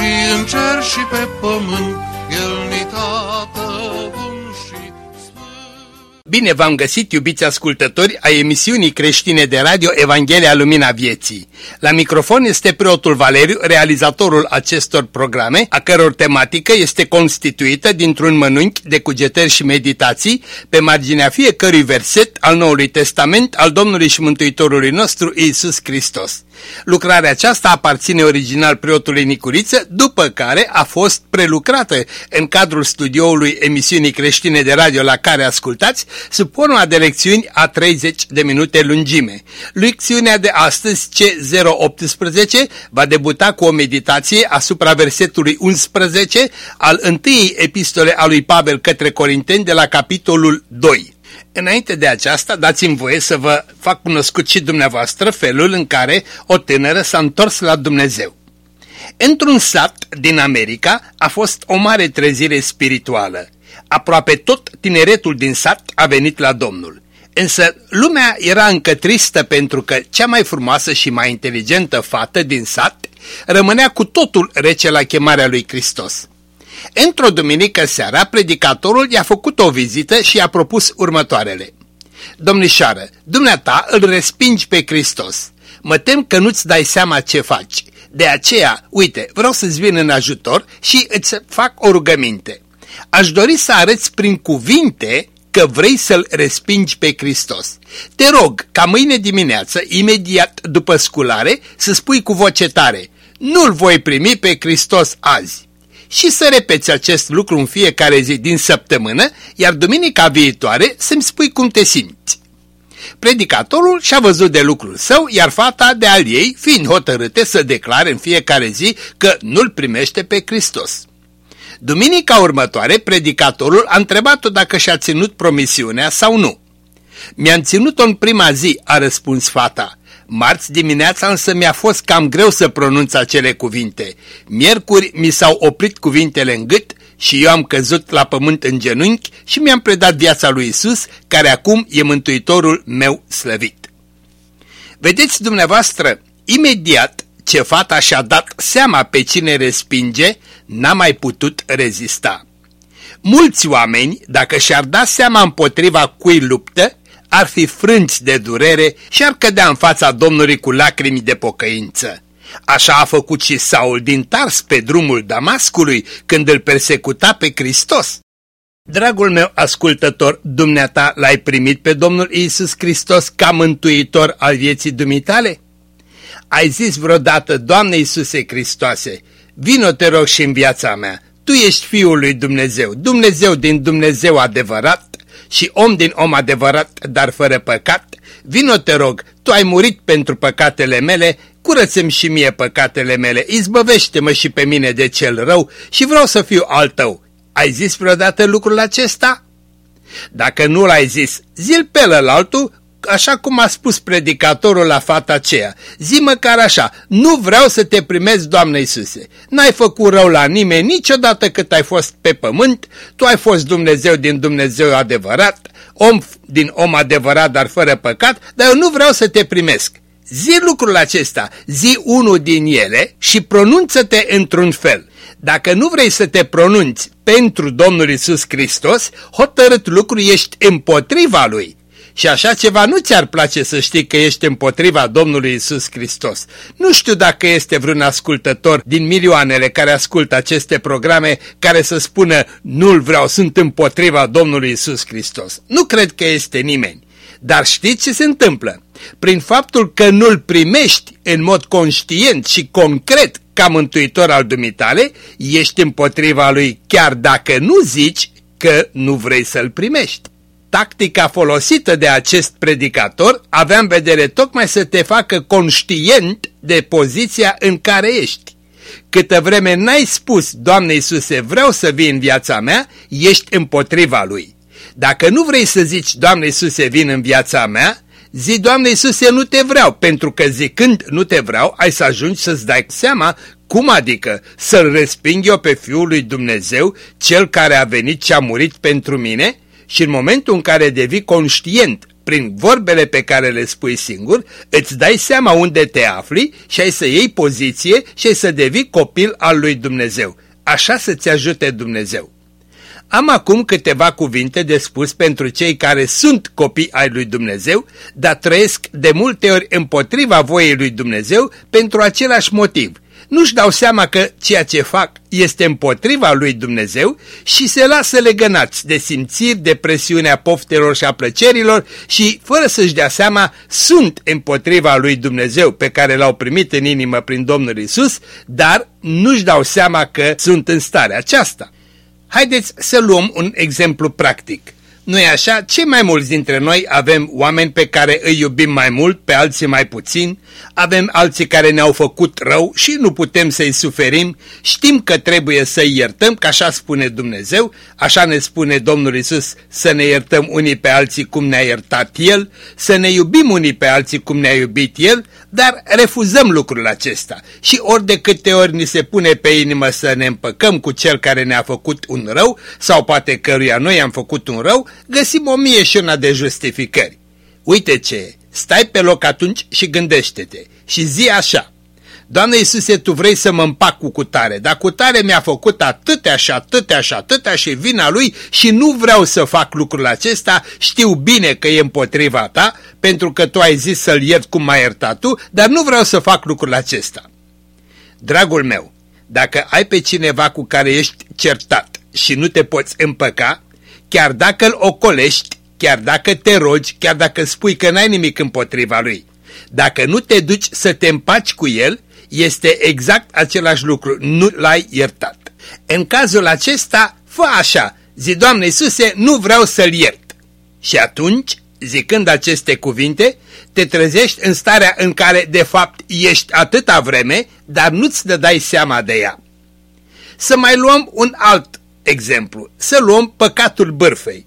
și în cer și pe pământ, El ni tată Bine v-am găsit, iubiți ascultători, a emisiunii creștine de radio Evanghelia Lumina Vieții. La microfon este preotul Valeriu, realizatorul acestor programe, a căror tematică este constituită dintr-un mănânchi de cugetări și meditații pe marginea fiecărui verset al Noului Testament al Domnului și Mântuitorului nostru Iisus Hristos. Lucrarea aceasta aparține original preotului Nicuriță, după care a fost prelucrată în cadrul studioului emisiunii creștine de radio la care ascultați, sub forma de lecțiuni a 30 de minute lungime. Lecțiunea de astăzi, C018, va debuta cu o meditație asupra versetului 11 al întâiei epistole a lui Pavel către Corinteni de la capitolul 2. Înainte de aceasta, dați-mi voie să vă fac cunoscut și dumneavoastră felul în care o tânără s-a întors la Dumnezeu. Într-un sat din America a fost o mare trezire spirituală. Aproape tot tineretul din sat a venit la Domnul. Însă lumea era încă tristă pentru că cea mai frumoasă și mai inteligentă fată din sat rămânea cu totul rece la chemarea lui Hristos. Într-o duminică seara, predicatorul i-a făcut o vizită și i-a propus următoarele. Domnișoară, dumneata îl respingi pe Hristos. Mă tem că nu-ți dai seama ce faci. De aceea, uite, vreau să-ți vin în ajutor și îți fac o rugăminte. Aș dori să arăți prin cuvinte că vrei să-L respingi pe Hristos. Te rog ca mâine dimineață, imediat după sculare, să spui cu voce tare, nu-L voi primi pe Hristos azi și să repeți acest lucru în fiecare zi din săptămână, iar duminica viitoare să-mi spui cum te simți. Predicatorul și-a văzut de lucrul său, iar fata de al ei, fiind hotărâte să declare în fiecare zi că nu-L primește pe Hristos. Duminica următoare, predicatorul a întrebat-o dacă și-a ținut promisiunea sau nu. Mi-am ținut-o în prima zi, a răspuns fata, Marți dimineața însă mi-a fost cam greu să pronunț acele cuvinte. Miercuri mi s-au oprit cuvintele în gât și eu am căzut la pământ în genunchi și mi-am predat viața lui Isus, care acum e mântuitorul meu slăvit. Vedeți dumneavoastră, imediat ce fata și-a dat seama pe cine respinge, n-a mai putut rezista. Mulți oameni, dacă și-ar da seama împotriva cui luptă, ar fi frânți de durere și ar cădea în fața Domnului cu lacrimi de pocăință. Așa a făcut și Saul din Tars pe drumul Damascului când îl persecuta pe Hristos. Dragul meu ascultător, dumneata l-ai primit pe Domnul Isus Hristos ca mântuitor al vieții dumitale? Ai zis vreodată, Doamne Iisuse Hristoase, vino te rog și în viața mea, Tu ești Fiul lui Dumnezeu, Dumnezeu din Dumnezeu adevărat, și om din om adevărat, dar fără păcat, vino te rog, tu ai murit pentru păcatele mele, curățăm și mie păcatele mele, izbăvește-mă și pe mine de cel rău și vreau să fiu al tău. Ai zis vreodată lucrul acesta? Dacă nu l-ai zis, zil pe altul așa cum a spus predicatorul la fata aceea, zi măcar așa, nu vreau să te primezi, Doamne Iisuse. N-ai făcut rău la nimeni niciodată cât ai fost pe pământ, tu ai fost Dumnezeu din Dumnezeu adevărat, om din om adevărat, dar fără păcat, dar eu nu vreau să te primesc. Zi lucrul acesta, zi unul din ele și pronunță-te într-un fel. Dacă nu vrei să te pronunți pentru Domnul Isus Hristos, hotărât lucru ești împotriva Lui. Și așa ceva nu ți-ar place să știi că ești împotriva Domnului Isus Hristos. Nu știu dacă este vreun ascultător din milioanele care ascultă aceste programe care să spună nu-l vreau, sunt împotriva Domnului Isus Hristos. Nu cred că este nimeni. Dar știți ce se întâmplă? Prin faptul că nu-l primești în mod conștient și concret ca mântuitor al dumitale, ești împotriva lui chiar dacă nu zici că nu vrei să-l primești. Tactica folosită de acest predicator avea în vedere tocmai să te facă conștient de poziția în care ești. câtă vreme n-ai spus, Doamne Iisuse, vreau să vii în viața mea, ești împotriva Lui. Dacă nu vrei să zici, Doamne Iisuse, vin în viața mea, zi, Doamne Iisuse, nu te vreau, pentru că zicând nu te vreau, ai să ajungi să-ți dai seama cum adică să-L resping eu pe Fiul lui Dumnezeu, Cel care a venit și a murit pentru mine? Și în momentul în care devii conștient prin vorbele pe care le spui singur, îți dai seama unde te afli și ai să iei poziție și ai să devii copil al lui Dumnezeu. Așa să-ți ajute Dumnezeu. Am acum câteva cuvinte de spus pentru cei care sunt copii ai lui Dumnezeu, dar trăiesc de multe ori împotriva voiei lui Dumnezeu pentru același motiv – nu-și dau seama că ceea ce fac este împotriva lui Dumnezeu și se lasă legănați de simțiri, de presiunea poftelor și a plăcerilor și, fără să-și dea seama, sunt împotriva lui Dumnezeu pe care l-au primit în inimă prin Domnul Isus, dar nu-și dau seama că sunt în starea aceasta. Haideți să luăm un exemplu practic nu e așa? Cei mai mulți dintre noi avem oameni pe care îi iubim mai mult, pe alții mai puțin, avem alții care ne-au făcut rău și nu putem să-i suferim, știm că trebuie să-i iertăm, că așa spune Dumnezeu, așa ne spune Domnul Isus să ne iertăm unii pe alții cum ne-a iertat El, să ne iubim unii pe alții cum ne-a iubit El, dar refuzăm lucrul acesta. Și ori de câte ori ni se pune pe inimă să ne împăcăm cu cel care ne-a făcut un rău sau poate căruia noi am făcut un rău, găsim o mie și una de justificări. Uite ce, stai pe loc atunci și gândește-te și zi așa. Doamne Iisuse, Tu vrei să mă împac cu cutare, dar cutare mi-a făcut atâtea și atâtea și atâtea și vina lui și nu vreau să fac lucrul acesta, știu bine că e împotriva ta, pentru că tu ai zis să-l iert cum m-ai iertat tu, dar nu vreau să fac lucrul acesta. Dragul meu, dacă ai pe cineva cu care ești certat și nu te poți împăca, chiar dacă îl ocolești, chiar dacă te rogi, chiar dacă spui că n-ai nimic împotriva lui, dacă nu te duci să te împaci cu el, este exact același lucru, nu l-ai iertat. În cazul acesta, fă așa, zi Doamne Iisuse, nu vreau să-l iert. Și atunci, zicând aceste cuvinte, te trezești în starea în care de fapt ești atâta vreme, dar nu-ți dai seama de ea. Să mai luăm un alt exemplu, să luăm păcatul bârfei.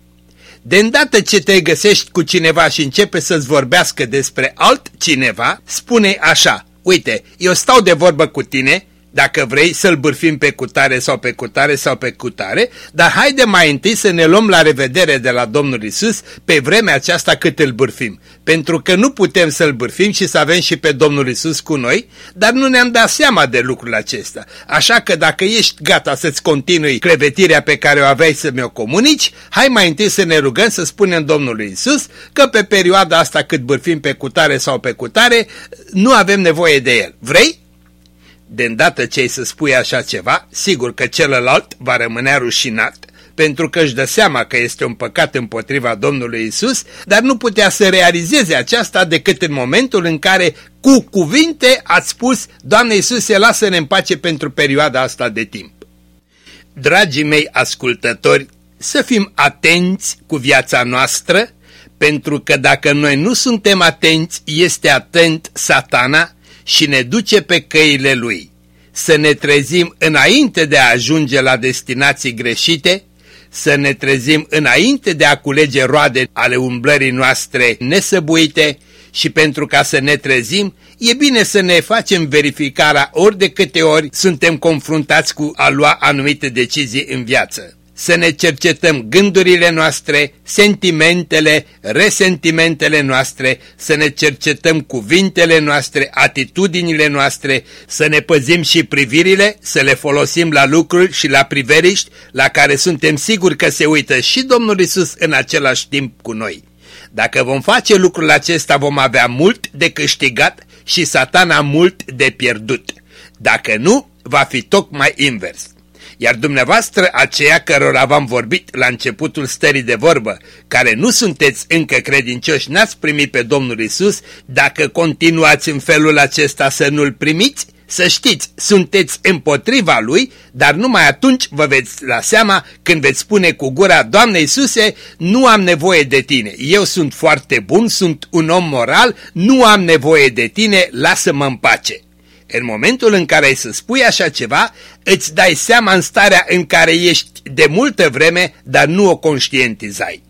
De îndată ce te găsești cu cineva și începe să-ți vorbească despre altcineva, spune așa, uite, eu stau de vorbă cu tine, dacă vrei să-l bârfim pe cutare sau pe cutare sau pe cutare, dar haide mai întâi să ne luăm la revedere de la Domnul Isus pe vremea aceasta cât îl bârfim. Pentru că nu putem să-l bârfim și să avem și pe Domnul Isus cu noi, dar nu ne-am dat seama de lucrul acesta. Așa că dacă ești gata să-ți continui crevetirea pe care o aveai să mi-o comunici, hai mai întâi să ne rugăm să spunem Domnului Isus că pe perioada asta cât bârfim pe cutare sau pe cutare, nu avem nevoie de el. Vrei? De îndată ce ai să spui așa ceva, sigur că celălalt va rămâne rușinat, pentru că își dă seama că este un păcat împotriva Domnului Isus, dar nu putea să realizeze aceasta decât în momentul în care, cu cuvinte, ați spus, Doamne Iisuse, lasă-ne în pace pentru perioada asta de timp. Dragii mei ascultători, să fim atenți cu viața noastră, pentru că dacă noi nu suntem atenți, este atent satana și ne duce pe căile lui. Să ne trezim înainte de a ajunge la destinații greșite, să ne trezim înainte de a culege roade ale umblării noastre nesăbuite și pentru ca să ne trezim, e bine să ne facem verificarea ori de câte ori suntem confruntați cu a lua anumite decizii în viață să ne cercetăm gândurile noastre, sentimentele, resentimentele noastre, să ne cercetăm cuvintele noastre, atitudinile noastre, să ne păzim și privirile, să le folosim la lucruri și la priveriști la care suntem siguri că se uită și Domnul Isus în același timp cu noi. Dacă vom face lucrul acesta vom avea mult de câștigat și satana mult de pierdut. Dacă nu, va fi tocmai invers. Iar dumneavoastră, aceia cărora v-am vorbit la începutul stării de vorbă, care nu sunteți încă credincioși, n-ați primit pe Domnul Isus, dacă continuați în felul acesta să nu-L primiți, să știți, sunteți împotriva Lui, dar numai atunci vă veți la seama când veți spune cu gura, Doamne Iisuse, nu am nevoie de Tine, eu sunt foarte bun, sunt un om moral, nu am nevoie de Tine, lasă-mă în pace. În momentul în care ai să spui așa ceva, îți dai seama în starea în care ești de multă vreme, dar nu o conștientizai.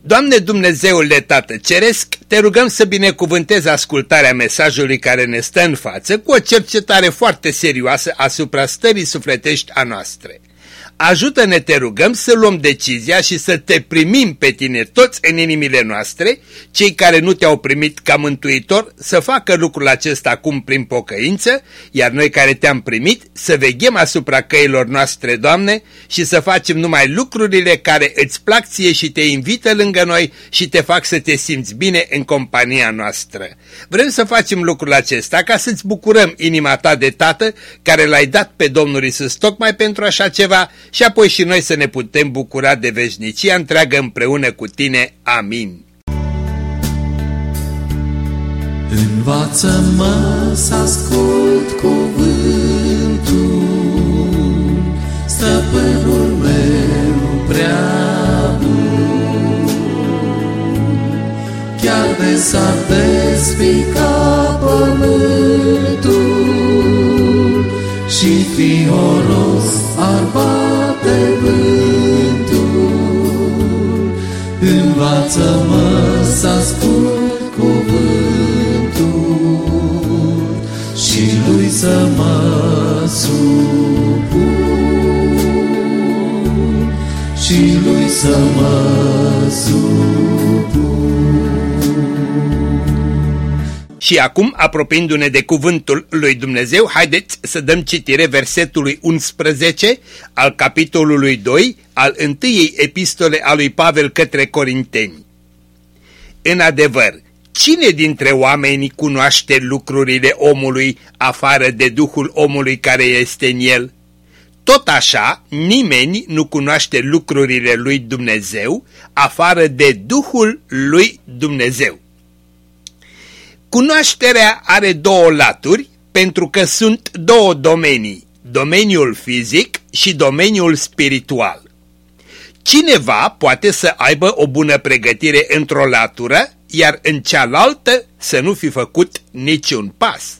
Doamne Dumnezeule Tată Ceresc, te rugăm să binecuvântezi ascultarea mesajului care ne stă în față cu o cercetare foarte serioasă asupra stării sufletești a noastre. Ajută-ne, te rugăm, să luăm decizia și să te primim pe tine toți în inimile noastre, cei care nu te-au primit ca mântuitor, să facă lucrul acesta acum prin pocăință, iar noi care te-am primit, să veghem asupra căilor noastre, Doamne, și să facem numai lucrurile care îți plac ție și te invită lângă noi și te fac să te simți bine în compania noastră. Vrem să facem lucrul acesta ca să-ți bucurăm inima ta de tată care l-ai dat pe Domnul Isus tocmai pentru așa ceva și apoi și noi să ne putem bucura de veșnicia întreagă împreună cu tine. Amin. Învață-mă să ascult cuvântul, stăpânul meu prea bun. Chiar de s-ar despica pământul și fioros Învață-mă să ascult cuvântul și lui să mă supun și lui să mă Și acum, apropiindu-ne de cuvântul lui Dumnezeu, haideți să dăm citire versetului 11 al capitolului 2 al întâiei epistole a lui Pavel către Corinteni. În adevăr, cine dintre oameni cunoaște lucrurile omului afară de Duhul omului care este în el? Tot așa, nimeni nu cunoaște lucrurile lui Dumnezeu afară de Duhul lui Dumnezeu. Cunoașterea are două laturi pentru că sunt două domenii, domeniul fizic și domeniul spiritual. Cineva poate să aibă o bună pregătire într-o latură, iar în cealaltă să nu fi făcut niciun pas.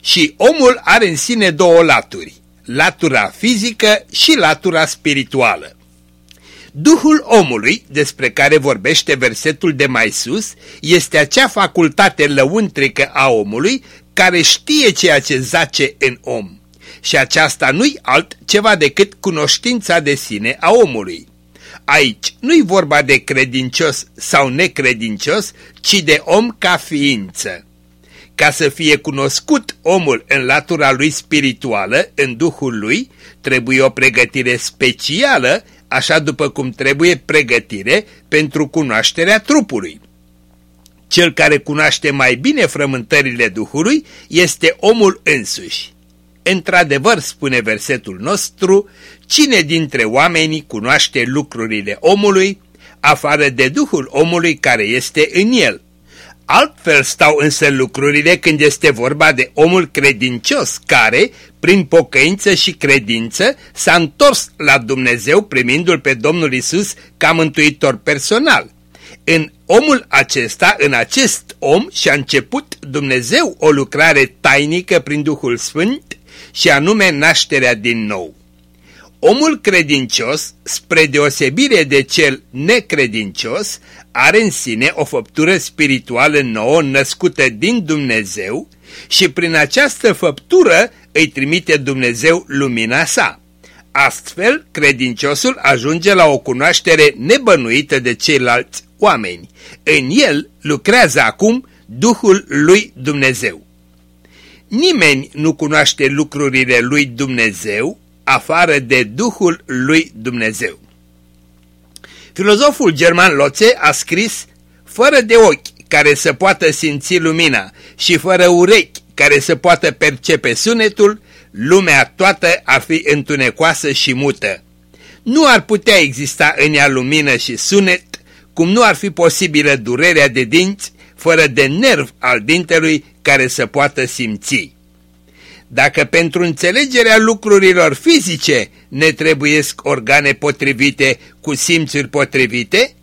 Și omul are în sine două laturi, latura fizică și latura spirituală. Duhul omului, despre care vorbește versetul de mai sus, este acea facultate lăuntrică a omului care știe ceea ce zace în om. Și aceasta nu-i altceva decât cunoștința de sine a omului. Aici nu-i vorba de credincios sau necredincios, ci de om ca ființă. Ca să fie cunoscut omul în latura lui spirituală, în duhul lui, trebuie o pregătire specială așa după cum trebuie pregătire pentru cunoașterea trupului. Cel care cunoaște mai bine frământările Duhului este omul însuși. Într-adevăr, spune versetul nostru, cine dintre oamenii cunoaște lucrurile omului, afară de Duhul omului care este în el? Altfel stau însă lucrurile când este vorba de omul credincios care, prin pocăință și credință, s-a întors la Dumnezeu primindu-L pe Domnul Isus ca mântuitor personal. În omul acesta, în acest om și-a început Dumnezeu o lucrare tainică prin Duhul Sfânt și anume nașterea din nou. Omul credincios, spre deosebire de cel necredincios, are în sine o făptură spirituală nouă născută din Dumnezeu și prin această făptură îi trimite Dumnezeu lumina sa. Astfel, credinciosul ajunge la o cunoaștere nebănuită de ceilalți oameni. În el lucrează acum Duhul lui Dumnezeu. Nimeni nu cunoaște lucrurile lui Dumnezeu afară de Duhul lui Dumnezeu. Filozoful german Loțe a scris, fără de ochi care să poată simți lumina și fără urechi care să poată percepe sunetul, lumea toată ar fi întunecoasă și mută. Nu ar putea exista în ea lumină și sunet, cum nu ar fi posibilă durerea de dinți, fără de nerv al dintelui care să poată simți. Dacă pentru înțelegerea lucrurilor fizice ne trebuiesc organe potrivite cu simțuri potrivite,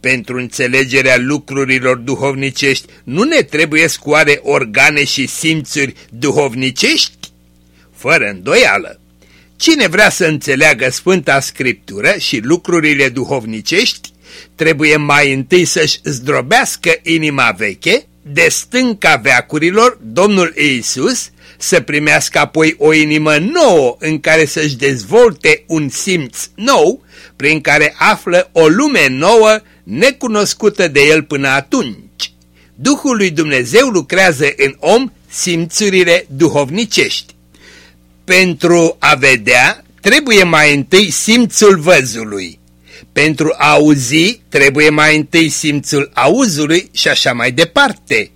Pentru înțelegerea lucrurilor duhovnicești nu ne trebuie scoare organe și simțuri duhovnicești? Fără îndoială. Cine vrea să înțeleagă Sfânta Scriptură și lucrurile duhovnicești, trebuie mai întâi să-și zdrobească inima veche, de stânca veacurilor, Domnul Iisus, să primească apoi o inimă nouă în care să-și dezvolte un simț nou, prin care află o lume nouă, necunoscută de el până atunci. Duhul lui Dumnezeu lucrează în om simțurile duhovnicești. Pentru a vedea, trebuie mai întâi simțul văzului. Pentru a auzi, trebuie mai întâi simțul auzului și așa mai departe.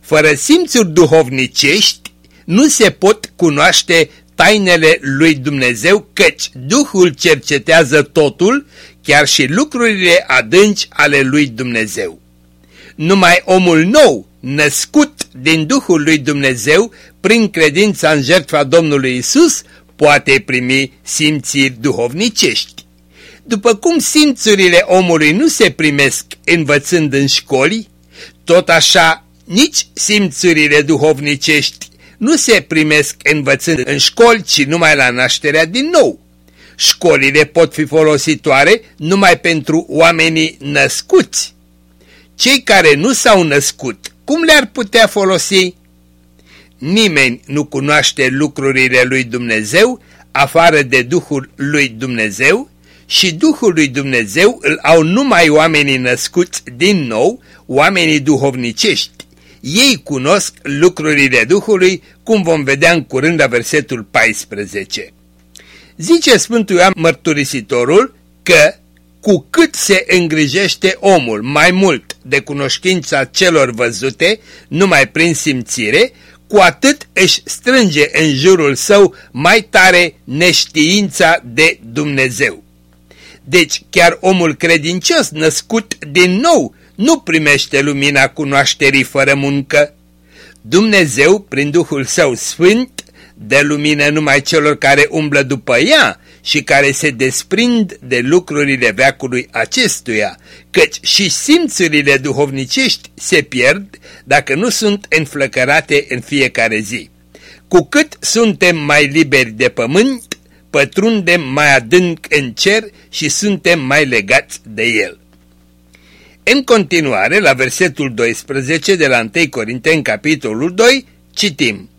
Fără simțuri duhovnicești, nu se pot cunoaște tainele lui Dumnezeu, căci Duhul cercetează totul, chiar și lucrurile adânci ale lui Dumnezeu. Numai omul nou, născut din Duhul lui Dumnezeu, prin credința în jertfa Domnului Isus, poate primi simțiri duhovnicești. După cum simțurile omului nu se primesc învățând în școli, tot așa nici simțurile duhovnicești nu se primesc învățând în școli, ci numai la nașterea din nou. Școlile pot fi folositoare numai pentru oamenii născuți. Cei care nu s-au născut, cum le-ar putea folosi? Nimeni nu cunoaște lucrurile lui Dumnezeu afară de Duhul lui Dumnezeu și Duhul lui Dumnezeu îl au numai oamenii născuți din nou, oamenii duhovnicești. Ei cunosc lucrurile Duhului, cum vom vedea în curând la versetul 14. Zice Sfântul Ioan Mărturisitorul că cu cât se îngrijește omul mai mult de cunoștința celor văzute, numai prin simțire, cu atât își strânge în jurul său mai tare neștiința de Dumnezeu. Deci chiar omul credincios născut din nou nu primește lumina cunoașterii fără muncă. Dumnezeu, prin Duhul Său Sfânt, dă lumină numai celor care umblă după ea și care se desprind de lucrurile veacului acestuia, căci și simțurile duhovnicești se pierd dacă nu sunt înflăcărate în fiecare zi. Cu cât suntem mai liberi de pământ, pătrundem mai adânc în cer și suntem mai legați de el. În continuare, la versetul 12 de la 1 Corinteni, capitolul 2, citim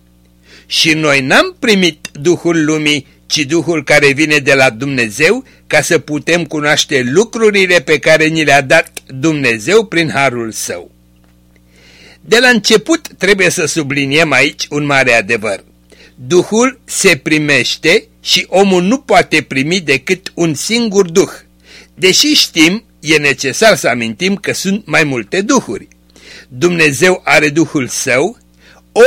Și noi n-am primit Duhul lumii, ci Duhul care vine de la Dumnezeu, ca să putem cunoaște lucrurile pe care ni le-a dat Dumnezeu prin Harul Său. De la început trebuie să subliniem aici un mare adevăr. Duhul se primește și omul nu poate primi decât un singur Duh, deși știm e necesar să amintim că sunt mai multe duhuri. Dumnezeu are Duhul Său,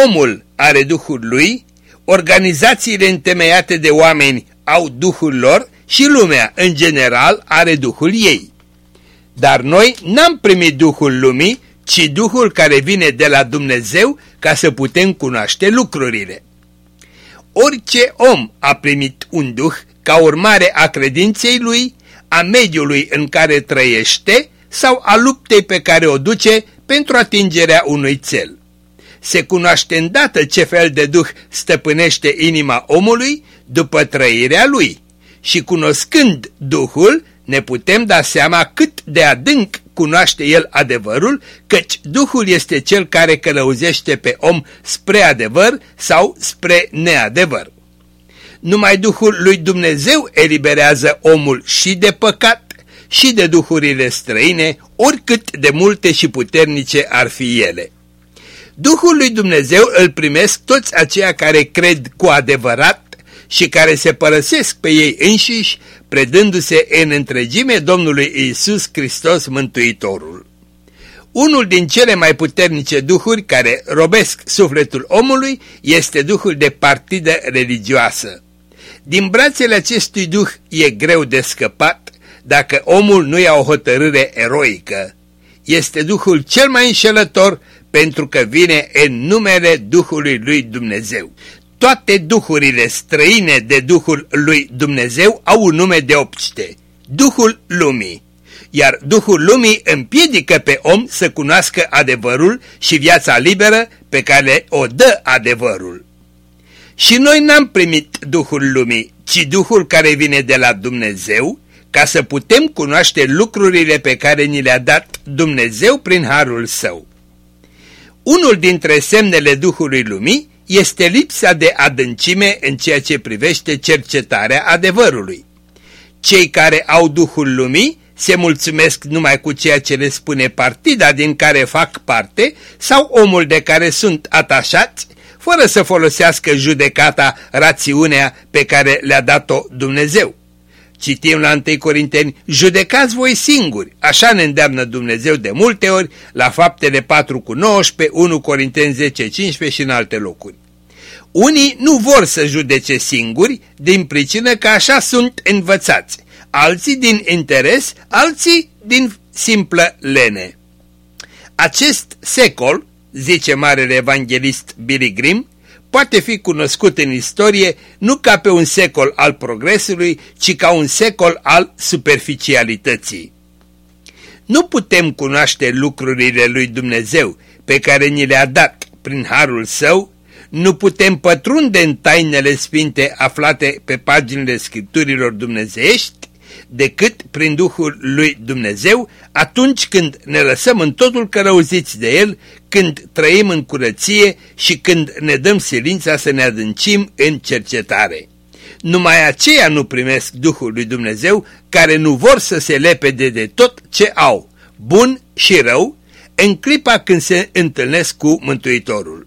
omul are Duhul lui, organizațiile întemeiate de oameni au Duhul lor și lumea, în general, are Duhul ei. Dar noi n-am primit Duhul lumii, ci Duhul care vine de la Dumnezeu ca să putem cunoaște lucrurile. Orice om a primit un Duh ca urmare a credinței lui, a mediului în care trăiește sau a luptei pe care o duce pentru atingerea unui cel. Se cunoaște îndată ce fel de duh stăpânește inima omului după trăirea lui și cunoscând Duhul ne putem da seama cât de adânc cunoaște el adevărul, căci Duhul este cel care călăuzește pe om spre adevăr sau spre neadevăr. Numai Duhul lui Dumnezeu eliberează omul și de păcat și de duhurile străine, oricât de multe și puternice ar fi ele. Duhul lui Dumnezeu îl primesc toți aceia care cred cu adevărat și care se părăsesc pe ei înșiși, predându-se în întregime Domnului Isus Hristos Mântuitorul. Unul din cele mai puternice duhuri care robesc sufletul omului este duhul de partidă religioasă. Din brațele acestui duh e greu de scăpat dacă omul nu ia o hotărâre eroică. Este duhul cel mai înșelător pentru că vine în numele Duhului lui Dumnezeu. Toate duhurile străine de Duhul lui Dumnezeu au un nume de obște, Duhul lumii. iar Duhul Lumii împiedică pe om să cunoască adevărul și viața liberă pe care o dă adevărul. Și noi n-am primit Duhul Lumii, ci Duhul care vine de la Dumnezeu, ca să putem cunoaște lucrurile pe care ni le-a dat Dumnezeu prin Harul Său. Unul dintre semnele Duhului Lumii este lipsa de adâncime în ceea ce privește cercetarea adevărului. Cei care au Duhul Lumii se mulțumesc numai cu ceea ce le spune partida din care fac parte sau omul de care sunt atașați, fără să folosească judecata, rațiunea pe care le-a dat-o Dumnezeu. Citim la 1 Corinteni, judecați voi singuri, așa ne îndeamnă Dumnezeu de multe ori la faptele 4 cu 19, 1 Corinteni 10, 15 și în alte locuri. Unii nu vor să judece singuri din pricină că așa sunt învățați, alții din interes, alții din simplă lene. Acest secol, zice marele evanghelist Billy Grimm, poate fi cunoscut în istorie nu ca pe un secol al progresului, ci ca un secol al superficialității. Nu putem cunoaște lucrurile lui Dumnezeu pe care ni le-a dat prin harul său, nu putem pătrunde în tainele sfinte aflate pe paginile scripturilor dumnezeiești, decât prin Duhul lui Dumnezeu atunci când ne lăsăm în totul cărăuziți de El, când trăim în curăție și când ne dăm silința să ne adâncim în cercetare. Numai aceia nu primesc Duhul lui Dumnezeu care nu vor să se lepede de tot ce au, bun și rău, în clipa când se întâlnesc cu Mântuitorul.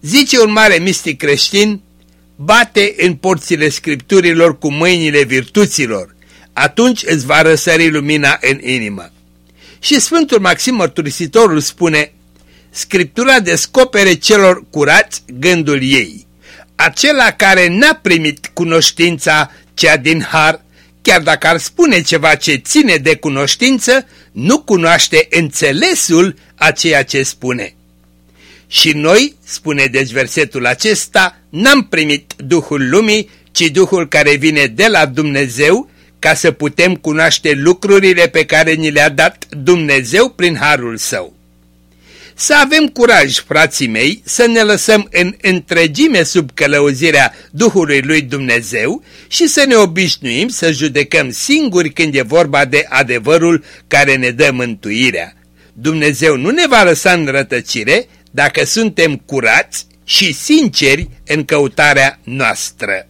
Zice un mare mistic creștin, bate în porțile scripturilor cu mâinile virtuților, atunci îți va răsări lumina în inimă. Și Sfântul Maxim Mărturisitorul spune, Scriptura descopere celor curați gândul ei. Acela care n-a primit cunoștința cea din har, chiar dacă ar spune ceva ce ține de cunoștință, nu cunoaște înțelesul a ceea ce spune. Și noi, spune deci versetul acesta, n-am primit Duhul lumii, ci Duhul care vine de la Dumnezeu, ca să putem cunoaște lucrurile pe care ni le-a dat Dumnezeu prin harul său. Să avem curaj, frații mei, să ne lăsăm în întregime sub călăuzirea Duhului lui Dumnezeu și să ne obișnuim să judecăm singuri când e vorba de adevărul care ne dă mântuirea. Dumnezeu nu ne va lăsa în rătăcire dacă suntem curați și sinceri în căutarea noastră.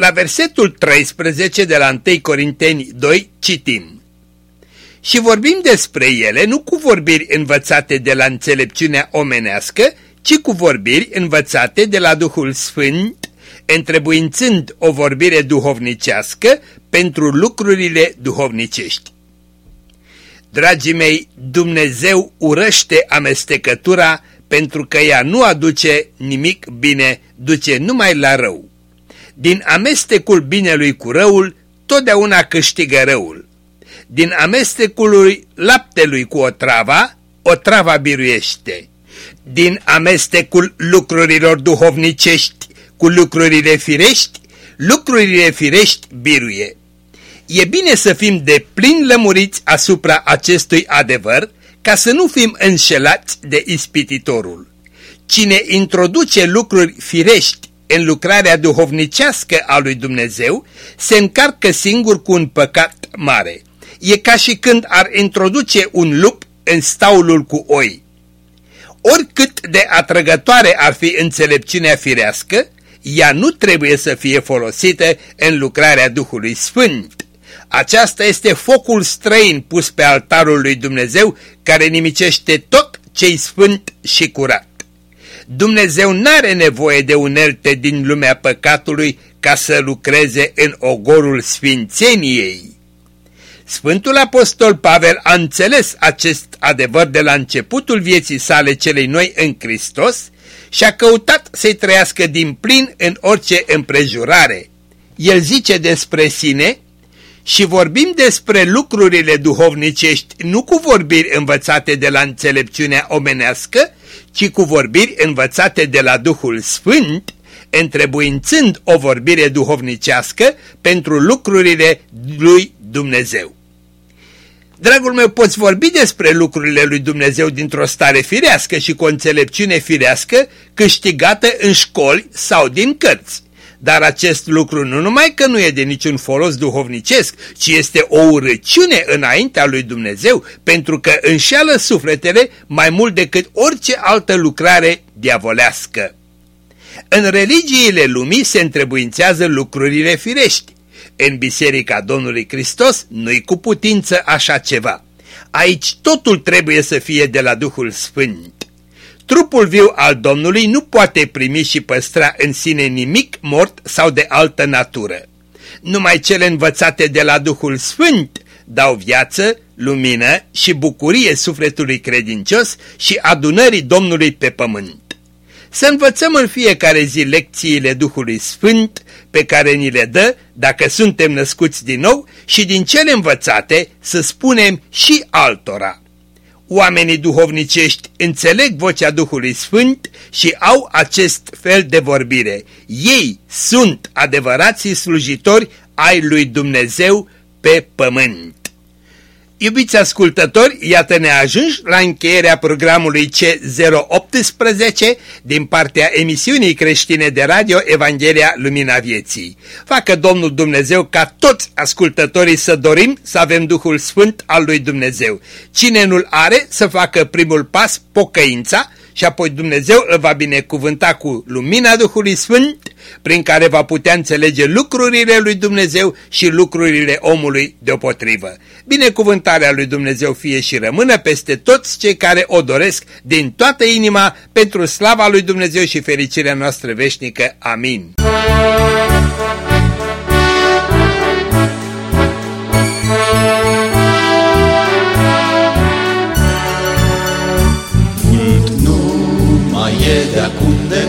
La versetul 13 de la 1 Corinteni 2 citim Și vorbim despre ele nu cu vorbiri învățate de la înțelepciunea omenească, ci cu vorbiri învățate de la Duhul Sfânt, întrebuințând o vorbire duhovnicească pentru lucrurile duhovnicești. Dragii mei, Dumnezeu urăște amestecătura pentru că ea nu aduce nimic bine, duce numai la rău. Din amestecul binelui cu răul, totdeauna câștigă răul. Din amestecul laptelui cu otrava, otrava biruiește. Din amestecul lucrurilor duhovnicești cu lucrurile firești, lucrurile firești biruie. E bine să fim de plin lămuriți asupra acestui adevăr, ca să nu fim înșelați de ispititorul. Cine introduce lucruri firești în lucrarea duhovnicească a lui Dumnezeu, se încarcă singur cu un păcat mare. E ca și când ar introduce un lup în staulul cu oi. Oricât de atrăgătoare ar fi înțelepciunea firească, ea nu trebuie să fie folosită în lucrarea Duhului Sfânt. Aceasta este focul străin pus pe altarul lui Dumnezeu care nimicește tot ce-i sfânt și curat. Dumnezeu n-are nevoie de unelte din lumea păcatului ca să lucreze în ogorul sfințeniei. Sfântul Apostol Pavel a înțeles acest adevăr de la începutul vieții sale celei noi în Hristos și a căutat să-i trăiască din plin în orice împrejurare. El zice despre sine și vorbim despre lucrurile duhovnicești nu cu vorbiri învățate de la înțelepciunea omenească, ci cu vorbiri învățate de la Duhul Sfânt, întrebuințând o vorbire duhovnicească pentru lucrurile lui Dumnezeu. Dragul meu, poți vorbi despre lucrurile lui Dumnezeu dintr-o stare firească și cu o înțelepciune firească câștigată în școli sau din cărți. Dar acest lucru nu numai că nu e de niciun folos duhovnicesc, ci este o urăciune înaintea lui Dumnezeu, pentru că înșeală sufletele mai mult decât orice altă lucrare diavolească. În religiile lumii se întrebuințează lucrurile firești. În Biserica Domnului Hristos nu-i cu putință așa ceva. Aici totul trebuie să fie de la Duhul Sfânt. Trupul viu al Domnului nu poate primi și păstra în sine nimic mort sau de altă natură. Numai cele învățate de la Duhul Sfânt dau viață, lumină și bucurie sufletului credincios și adunării Domnului pe pământ. Să învățăm în fiecare zi lecțiile Duhului Sfânt pe care ni le dă dacă suntem născuți din nou și din cele învățate să spunem și altora. Oamenii duhovnicești înțeleg vocea Duhului Sfânt și au acest fel de vorbire. Ei sunt adevărații slujitori ai lui Dumnezeu pe pământ. Iubiți ascultători, iată ne ajungi la încheierea programului C018 din partea emisiunii creștine de radio Evanghelia Lumina Vieții. Facă Domnul Dumnezeu ca toți ascultătorii să dorim să avem Duhul Sfânt al lui Dumnezeu. Cine nu-l are să facă primul pas, pocăința, și apoi Dumnezeu îl va binecuvânta cu lumina Duhului Sfânt, prin care va putea înțelege lucrurile lui Dumnezeu și lucrurile omului deopotrivă. Binecuvântarea lui Dumnezeu fie și rămână peste toți cei care o doresc din toată inima pentru slava lui Dumnezeu și fericirea noastră veșnică. Amin. E de acum de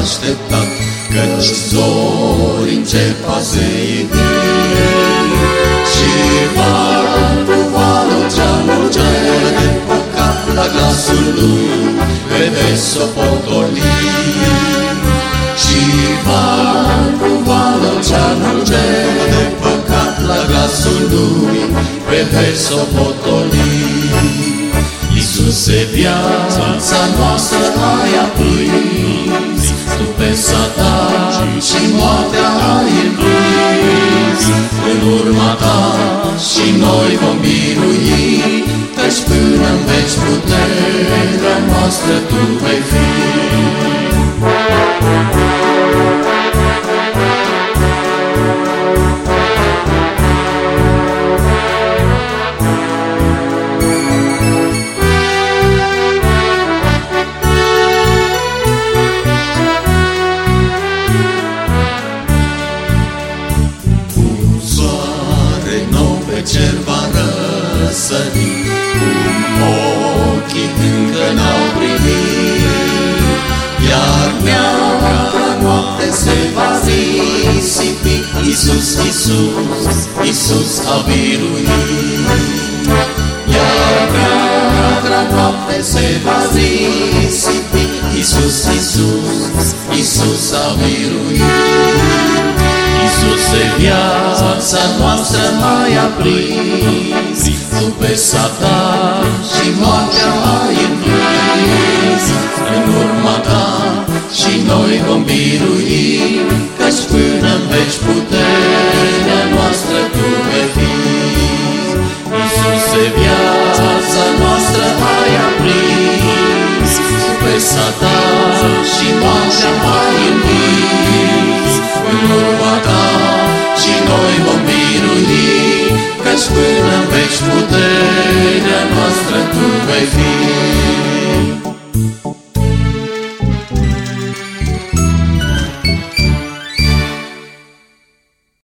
așteptat, Căci zori încep a se ivi. Și val cu valul ceamul ce de păcat la glasul lui, pe o potoli. Și val cu valul ceamul ce de păcat la glasul lui, pe o potoli. Iisuse, viața noastră ai aprins, Tu pe satan și moartea ai învins. În urma Ta și noi vom birui, Căci până în veci puterea noastră Tu vei fi. A biruit. Iar prea noapte se va risipi, Iisus, Iisus, Iisus a biruit. Iisuse, viața noastră mai aprins, Tu pe satan și moartea ai învins. În urma Ta și noi vom birui, Căci până în veci putem dragostea ta și pașa mai iubiți. În urma ta și noi vom birui, căci până în veci puterea noastră tu vei fi.